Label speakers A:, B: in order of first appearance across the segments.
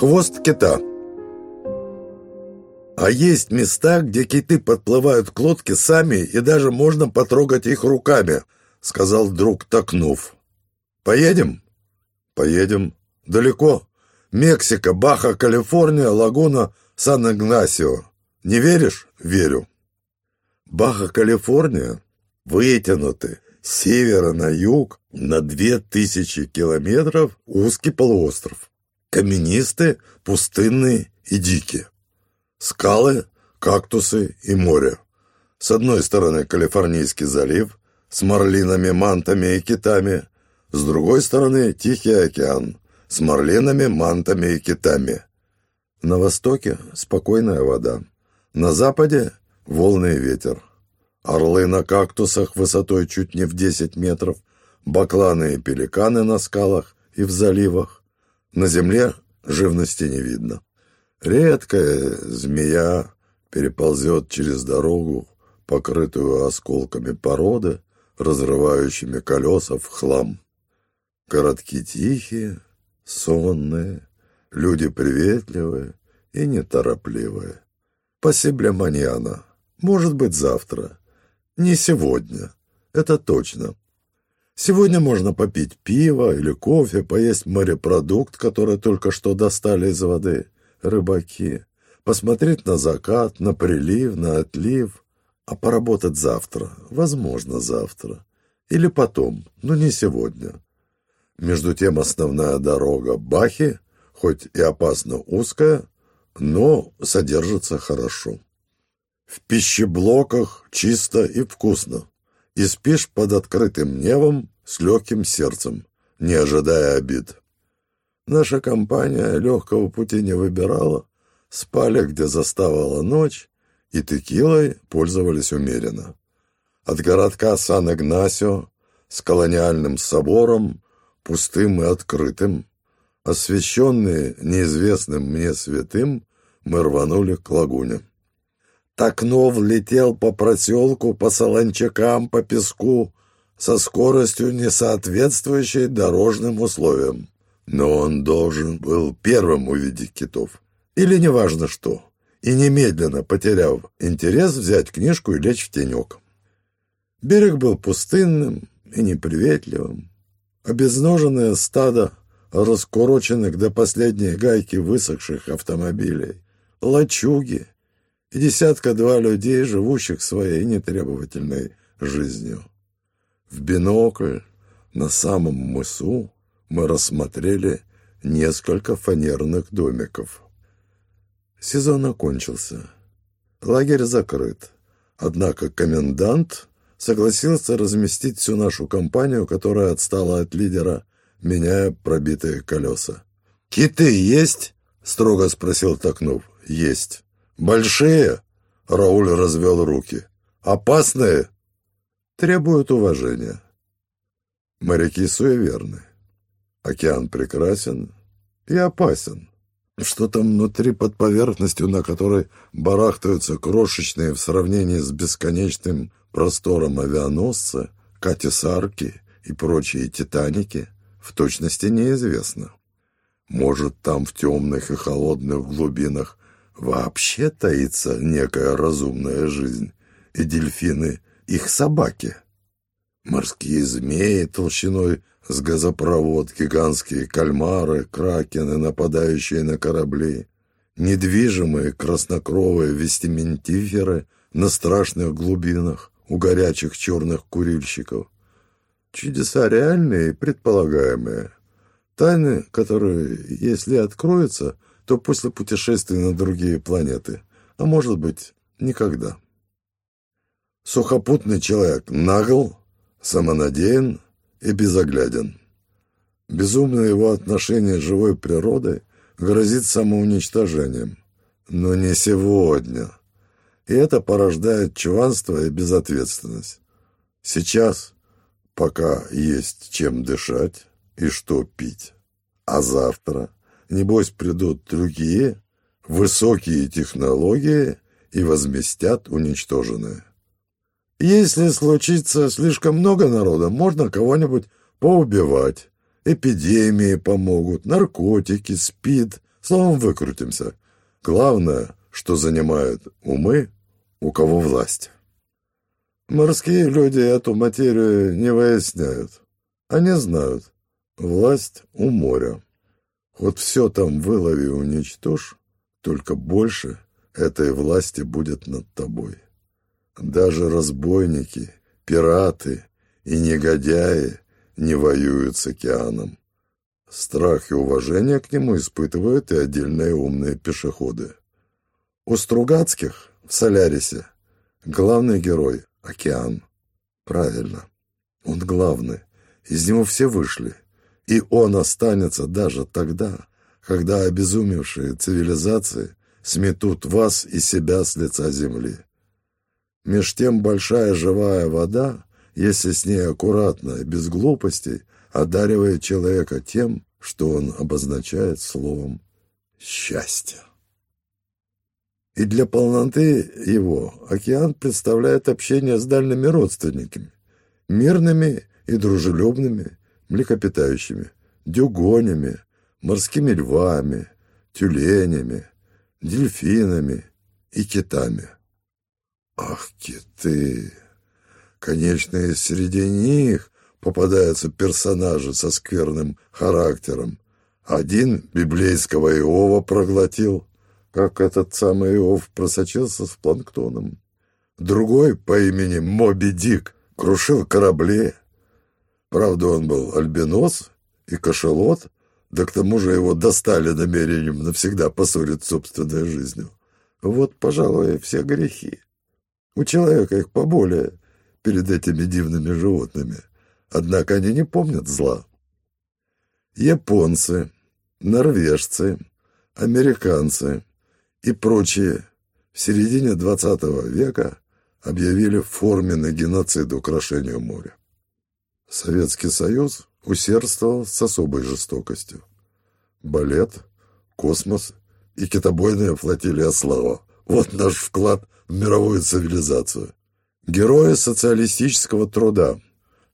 A: Хвост кита. А есть места, где киты подплывают к лодке сами, и даже можно потрогать их руками, сказал друг Токнув. Поедем? Поедем. Далеко? Мексика, Баха, Калифорния, Лагуна, Сан-Игнасио. Не веришь? Верю. Баха, Калифорния вытянутый с севера на юг на две тысячи километров узкий полуостров. Каменистый, пустынный и дикий. Скалы, кактусы и море. С одной стороны Калифорнийский залив с марлинами, мантами и китами, с другой стороны Тихий океан с марлинами, мантами и китами. На востоке спокойная вода, на западе волны и ветер. Орлы на кактусах высотой чуть не в 10 метров, бакланы и пеликаны на скалах и в заливах. На земле живности не видно. Редкая змея переползет через дорогу, покрытую осколками породы, разрывающими колеса в хлам. Городки тихие, сонные, люди приветливые и неторопливые. Посибля маньяна, может быть, завтра. Не сегодня, это точно. Сегодня можно попить пиво или кофе, поесть морепродукт, который только что достали из воды, рыбаки, посмотреть на закат, на прилив, на отлив, а поработать завтра, возможно, завтра. Или потом, но не сегодня. Между тем основная дорога Бахи, хоть и опасно узкая, но содержится хорошо. В пищеблоках чисто и вкусно, и спишь под открытым небом с легким сердцем, не ожидая обид. Наша компания легкого пути не выбирала, спали, где заставала ночь, и текилой пользовались умеренно. От городка Сан-Игнасио с колониальным собором, пустым и открытым, освященные неизвестным мне святым, мы рванули к лагуне. Токнов летел по проселку, по солончакам, по песку, со скоростью, не соответствующей дорожным условиям. Но он должен был первым увидеть китов. Или неважно что. И немедленно, потеряв интерес, взять книжку и лечь в тенек. Берег был пустынным и неприветливым. Обезноженное стадо раскуроченных до последней гайки высохших автомобилей, лачуги и десятка-два людей, живущих своей нетребовательной жизнью. В бинокль на самом мысу мы рассмотрели несколько фанерных домиков. Сезон окончился. Лагерь закрыт. Однако комендант согласился разместить всю нашу компанию, которая отстала от лидера, меняя пробитые колеса. «Киты есть?» — строго спросил Токнув. «Есть». «Большие?» — Рауль развел руки. «Опасные?» «Требуют уважения». Моряки суеверны. Океан прекрасен и опасен. Что там внутри под поверхностью, на которой барахтаются крошечные в сравнении с бесконечным простором авианосцы, катисарки и прочие титаники, в точности неизвестно. Может, там в темных и холодных глубинах вообще таится некая разумная жизнь, и дельфины — их собаки. Морские змеи толщиной с газопровод, гигантские кальмары, кракены, нападающие на корабли, недвижимые краснокровые вестиментиферы на страшных глубинах у горячих черных курильщиков. Чудеса реальные и предполагаемые. Тайны, которые, если откроются, то после путешествий на другие планеты, а может быть, никогда. Сухопутный человек нагл, самонадеян и безогляден. Безумное его отношение с живой природой грозит самоуничтожением. Но не сегодня. И это порождает чванство и безответственность. Сейчас, пока есть чем дышать и что пить. А завтра, небось, придут другие, высокие технологии и возместят уничтоженное. Если случится слишком много народа, можно кого-нибудь поубивать. Эпидемии помогут, наркотики, спид, Словом, выкрутимся. Главное, что занимает умы, у кого власть. Морские люди эту материю не выясняют. Они знают. Власть у моря. Вот все там вылови и уничтожь, только больше этой власти будет над тобой. Даже разбойники, пираты и негодяи не воюют с океаном. Страх и уважение к нему испытывают и отдельные умные пешеходы. У Стругацких в Солярисе главный герой — океан. Правильно, он главный, из него все вышли, и он останется даже тогда, когда обезумевшие цивилизации сметут вас и себя с лица земли. Меж тем большая живая вода, если с ней аккуратно и без глупостей, одаривает человека тем, что он обозначает словом «счастье». И для полноты его океан представляет общение с дальними родственниками, мирными и дружелюбными млекопитающими, дюгонями, морскими львами, тюленями, дельфинами и китами. Ах, киты! Конечно, и среди них попадаются персонажи со скверным характером. Один библейского Иова проглотил, как этот самый Иов просочился с планктоном. Другой по имени Моби Дик крушил корабли. Правда, он был альбинос и кошелот, да к тому же его достали намерением навсегда поссорить собственной жизнью. Вот, пожалуй, все грехи. У человека их поболее перед этими дивными животными. Однако они не помнят зла. Японцы, норвежцы, американцы и прочие в середине XX века объявили форменный геноцид украшения моря. Советский Союз усердствовал с особой жестокостью. Балет, космос и китобойная флотилия слава. Вот наш вклад мировую цивилизацию. Герои социалистического труда,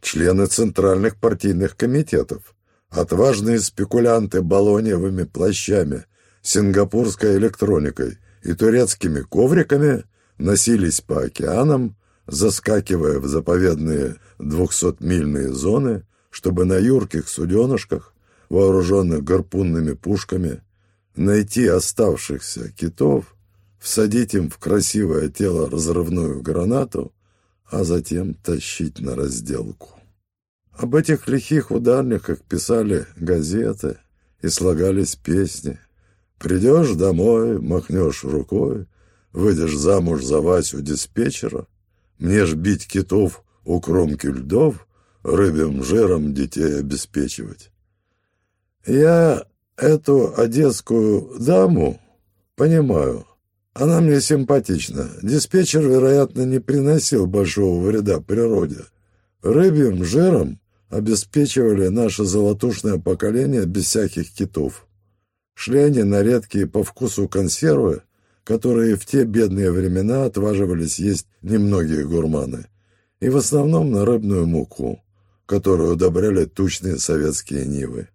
A: члены центральных партийных комитетов, отважные спекулянты балоневыми плащами, сингапурской электроникой и турецкими ковриками носились по океанам, заскакивая в заповедные двухсотмильные зоны, чтобы на юрких суденышках, вооруженных гарпунными пушками, найти оставшихся китов, всадить им в красивое тело разрывную гранату а затем тащить на разделку. Об этих лихих ударниках писали газеты и слагались песни. Придешь домой, махнешь рукой, выйдешь замуж за Васю диспетчера, мне ж бить китов у кромки льдов, рыбьим жиром детей обеспечивать. Я эту одесскую даму понимаю, она мне симпатична. Диспетчер, вероятно, не приносил большого вреда природе. Рыбьим жиром обеспечивали наше золотушное поколение без всяких китов. Шли они на редкие по вкусу консервы, которые в те бедные времена отваживались есть немногие гурманы, и в основном на рыбную муку, которую удобряли тучные советские нивы.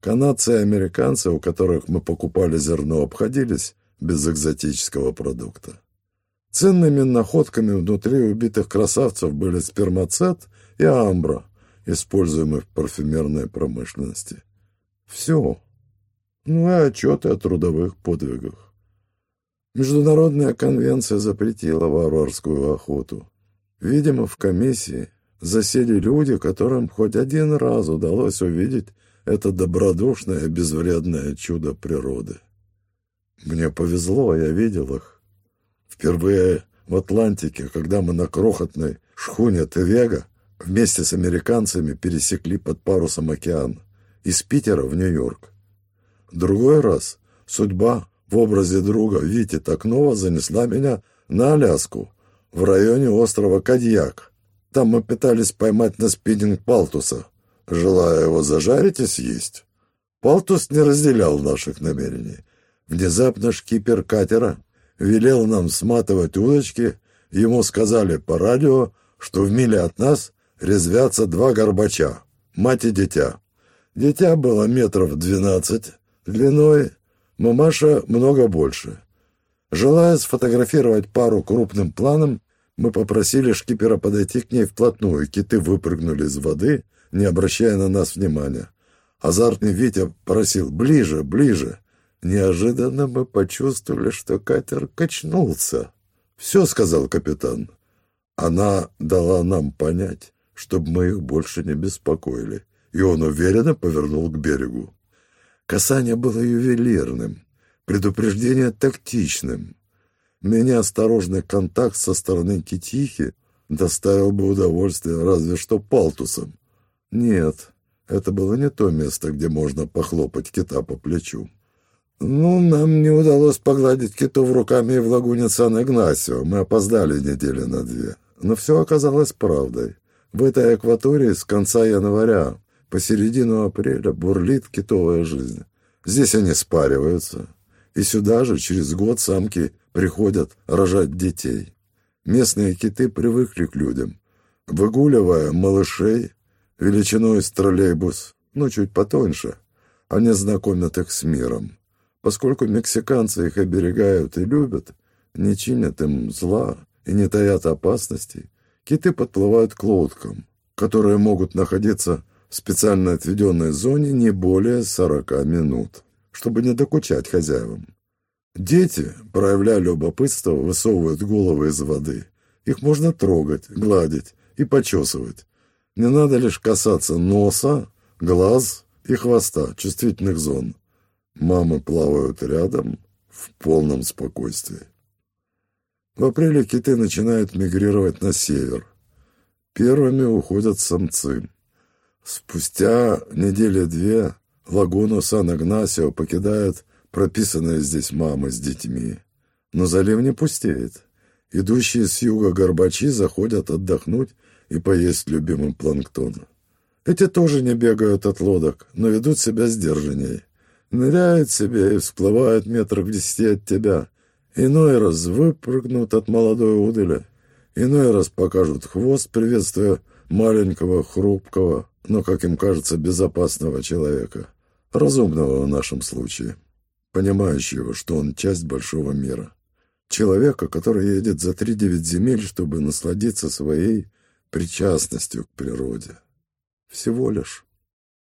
A: Канадцы и американцы, у которых мы покупали зерно, обходились без экзотического продукта. Ценными находками внутри убитых красавцев были спермацет и амбра, используемые в парфюмерной промышленности. Все. Ну и отчеты о трудовых подвигах. Международная конвенция запретила варварскую охоту. Видимо, в комиссии засели люди, которым хоть один раз удалось увидеть это добродушное безвредное чудо природы. Мне повезло, я видел их. Впервые в Атлантике, когда мы на крохотной шхуне Тевега вместе с американцами пересекли под парусом океан из Питера в Нью-Йорк. Другой раз судьба в образе друга Вити Токнова занесла меня на Аляску, в районе острова Кадьяк. Там мы пытались поймать на спиннинг палтуса, желая его зажарить и съесть. Палтус не разделял наших намерений Внезапно шкипер катера велел нам сматывать удочки, ему сказали по радио, что в миле от нас резвятся два горбача, мать и дитя. Дитя было метров двенадцать длиной, Мамаша много больше. Желая сфотографировать пару крупным планом, мы попросили шкипера подойти к ней вплотную. Киты выпрыгнули из воды, не обращая на нас внимания. Азартный Витя просил «ближе, ближе». Неожиданно мы почувствовали, что катер качнулся. «Все», — сказал капитан. Она дала нам понять, чтобы мы их больше не беспокоили, и он уверенно повернул к берегу. Касание было ювелирным, предупреждение тактичным. Меня осторожный контакт со стороны Китихи доставил бы удовольствие разве что палтусом. Нет, это было не то место, где можно похлопать кита по плечу. Ну, нам не удалось погладить китов руками в лагуне Сан-Игнасио. Мы опоздали недели на две. Но все оказалось правдой. В этой акватории с конца января по середину апреля бурлит китовая жизнь. Здесь они спариваются. И сюда же через год самки приходят рожать детей. Местные киты привыкли к людям. Выгуливая малышей, величиной с троллейбус, ну, чуть потоньше, они знакомят их с миром. Поскольку мексиканцы их оберегают и любят, не чинят им зла и не таят опасностей, киты подплывают к лодкам, которые могут находиться в специально отведенной зоне не более 40 минут, чтобы не докучать хозяевам. Дети, проявляя любопытство, высовывают головы из воды. Их можно трогать, гладить и почесывать. Не надо лишь касаться носа, глаз и хвоста, чувствительных зон. Мамы плавают рядом в полном спокойствии. В апреле киты начинают мигрировать на север. Первыми уходят самцы. Спустя недели-две лагуну Сан-Игнасио покидают прописанные здесь мамы с детьми. Но залив не пустеет. Идущие с юга горбачи заходят отдохнуть и поесть любимым планктон. Эти тоже не бегают от лодок, но ведут себя сдержанней. Ныряют себе и всплывают метрах в десяти от тебя. Иной раз выпрыгнут от молодой удыли, иной раз покажут хвост, приветствуя маленького, хрупкого, но, как им кажется, безопасного человека. Разумного в нашем случае, понимающего, что он часть большого мира. Человека, который едет за три-девять земель, чтобы насладиться своей причастностью к природе. Всего лишь.